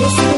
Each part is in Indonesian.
You.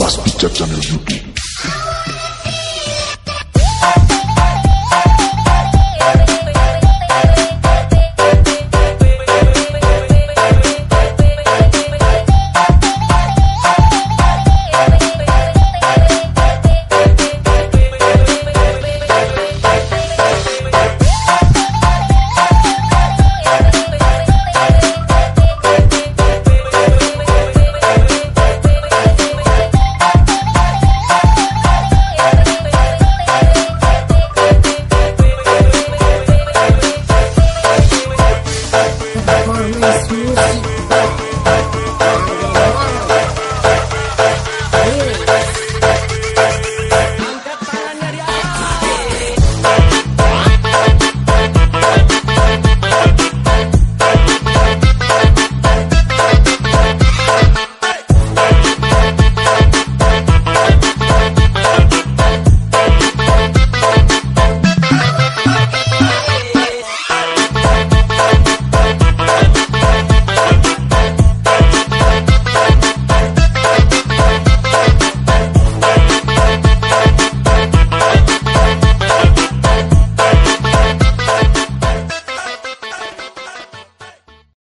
Mas Pijat Channel YouTube